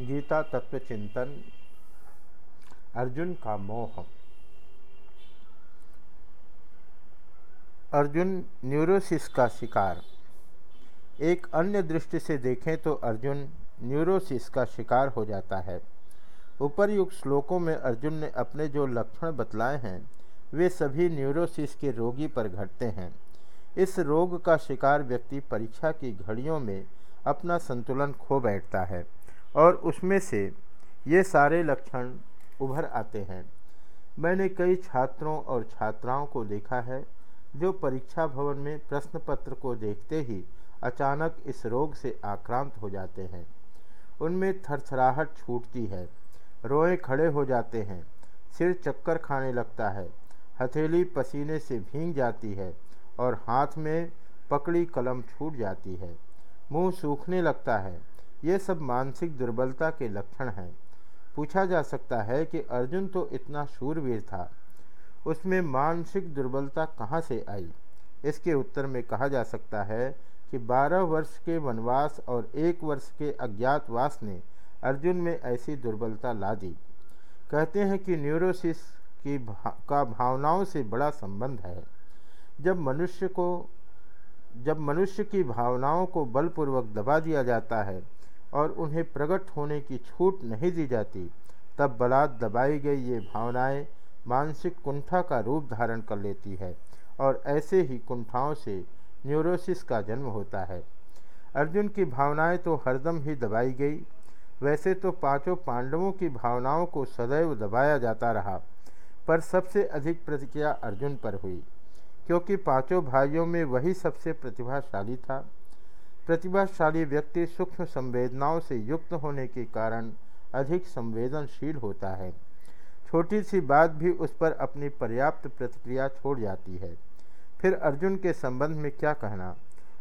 गीता तत्व चिंतन, अर्जुन का मोह। अर्जुन न्यूरोसिस का शिकार। एक अन्य दृष्टि से देखें तो अर्जुन न्यूरोसिस का शिकार हो जाता है। उपर्युक्त श्लोकों में अर्जुन ने अपने जो लक्षण बतलाए हैं, वे सभी न्यूरोसिस के रोगी पर घटते हैं। इस रोग का शिकार व्यक्ति परीक्षा की घड़ियों में अपना संतुलन खो बैठता है। और उसमें से ये सारे लक्षण उभर आते हैं। मैंने कई छात्रों और छात्राओं को देखा है, जो परीक्षा भवन में प्रश्न पत्र को देखते ही अचानक इस रोग से आक्रांत हो जाते हैं। उनमें थरथराहट छूटती है, रोए खड़े हो जाते हैं, सिर चक्कर खाने लगता है, हथेली पसीने से भींग जाती है और हाथ में पकड़ी कलम छूट जाती है, मुँह सूखने लगता है। ये सब मानसिक दुर्बलता के लक्षण हैं। पूछा जा सकता है कि अर्जुन तो इतना शूरवीर था। उसमें मानसिक दुर्बलता कहाँ से आई? इसके उत्तर में कहा जा सकता है कि बारह वर्ष के वनवास और एक वर्ष के अज्ञातवास ने अर्जुन में ऐसी दुर्बलता ला दी। कहते हैं कि न्यूरोसिस की भा, का भावनाओं से बड़ा संबंध है। जब मनुष्य को जब मनुष्य की भावनाओं को बलपूर्वक दबा दिया जाता है और उन्हें प्रकट होने की छूट नहीं दी जाती। तब बलात् दबाई गई ये भावनाएँ मानसिक कुंठा का रूप धारण कर लेती है और ऐसे ही कुंठाओं से न्यूरोसिस का जन्म होता है। अर्जुन की भावनाएँ तो हरदम ही दबाई गई। वैसे तो पाँचों पांडवों की भावनाओं को सदैव दबाया जाता रहा, पर सबसे अधिक प्रतिक्रिया अर्जुन पर हुई, क्योंकि पाँचों भाइयों में वही सबसे प्रतिभाशाली था। प्रतिभाशाली व्यक्ति सूक्ष्म संवेदनाओं से युक्त होने के कारण अधिक संवेदनशील होता है। छोटी सी बात भी उस पर अपनी पर्याप्त प्रतिक्रिया छोड़ जाती है। फिर अर्जुन के संबंध में क्या कहना?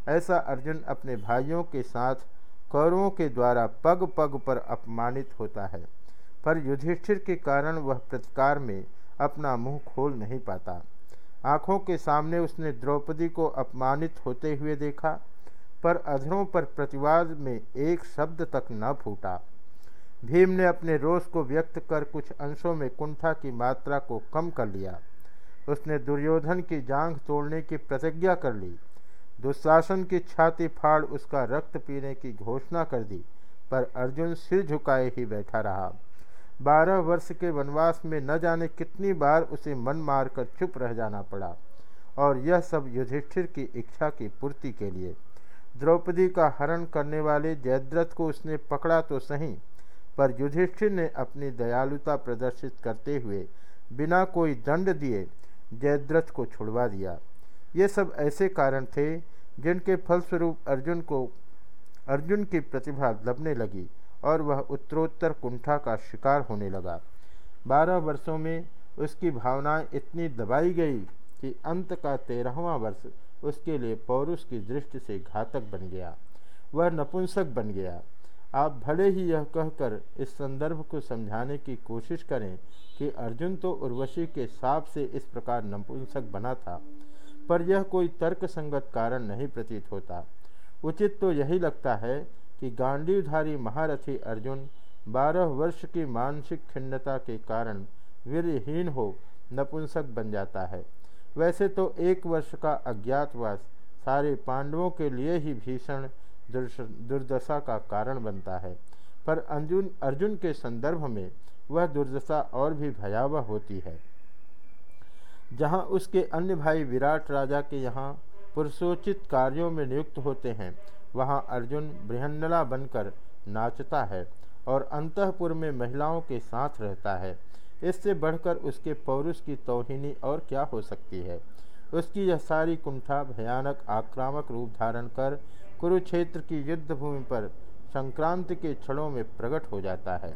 ऐसा अर्जुन अपने भाइयों के साथ कौरवों के द्वारा पग पग पर अपमानित होता है, पर युधिष्ठिर के कारण वह प्रतिकार में अपना मुँह खोल नहीं पाता। आँखों के सामने उसने द्रौपदी को अपमानित होते हुए देखा पर अधरों पर प्रतिवाद में एक शब्द तक न फूटा। भीम ने अपने रोष को व्यक्त कर कुछ अंशों में कुंठा की मात्रा को कम कर लिया। उसने दुर्योधन की जांघ तोड़ने की प्रतिज्ञा कर ली। दुशासन की छाती फाड़ उसका रक्त पीने की घोषणा कर दी, पर अर्जुन सिर झुकाए ही बैठा रहा। बारह वर्ष के वनवास में न जाने कितनी बार उसे मन मारकर चुप रह जाना पड़ा, और यह सब युधिष्ठिर की इच्छा की पूर्ति के लिए। द्रौपदी का हरण करने वाले जयद्रथ को उसने पकड़ा तो सही, पर युधिष्ठिर ने अपनी दयालुता प्रदर्शित करते हुए बिना कोई दंड दिए जयद्रथ को छुड़वा दिया। ये सब ऐसे कारण थे जिनके फलस्वरूप अर्जुन को, अर्जुन की प्रतिभा दबने लगी और वह उत्तरोत्तर कुंठा का शिकार होने लगा। बारह वर्षों में उसकी भावनाएँ इतनी दबाई गई कि अंत का तेरहवा वर्ष उसके लिए पौरुष की दृष्टि से घातक बन गया। वह नपुंसक बन गया। आप भले ही यह कहकर इस संदर्भ को समझाने की कोशिश करें कि अर्जुन तो उर्वशी के साप से इस प्रकार नपुंसक बना था, पर यह कोई तर्क संगत कारण नहीं प्रतीत होता। उचित तो यही लगता है कि गांडीवधारी महारथी अर्जुन बारह वर्ष की मानसिक खिन्नता के कारण वीरहीन हो नपुंसक बन जाता है। वैसे तो एक वर्ष का अज्ञातवास सारे पांडवों के लिए ही भीषण दुर्दशा का कारण बनता है। पर अर्जुन अर्जुन के संदर्भ में वह दुर्दशा और भी भयावह होती है। जहाँ उसके अन्य भाई विराट राजा के यहाँ पुरुषोचित कार्यों में नियुक्त होते हैं, वहाँ अर्जुन बृहन्नला बनकर नाचता है और अंतपुर में महिलाओं के साथ रहता है। इससे बढ़कर उसके पौरुष की तोहिनी और क्या हो सकती है? उसकी यह सारी कुंठा भयानक, आक्रामक रूप धारण कर कुरुक्षेत्र की युद्ध भूमि पर संक्रांति के क्षणों में प्रकट हो जाता है।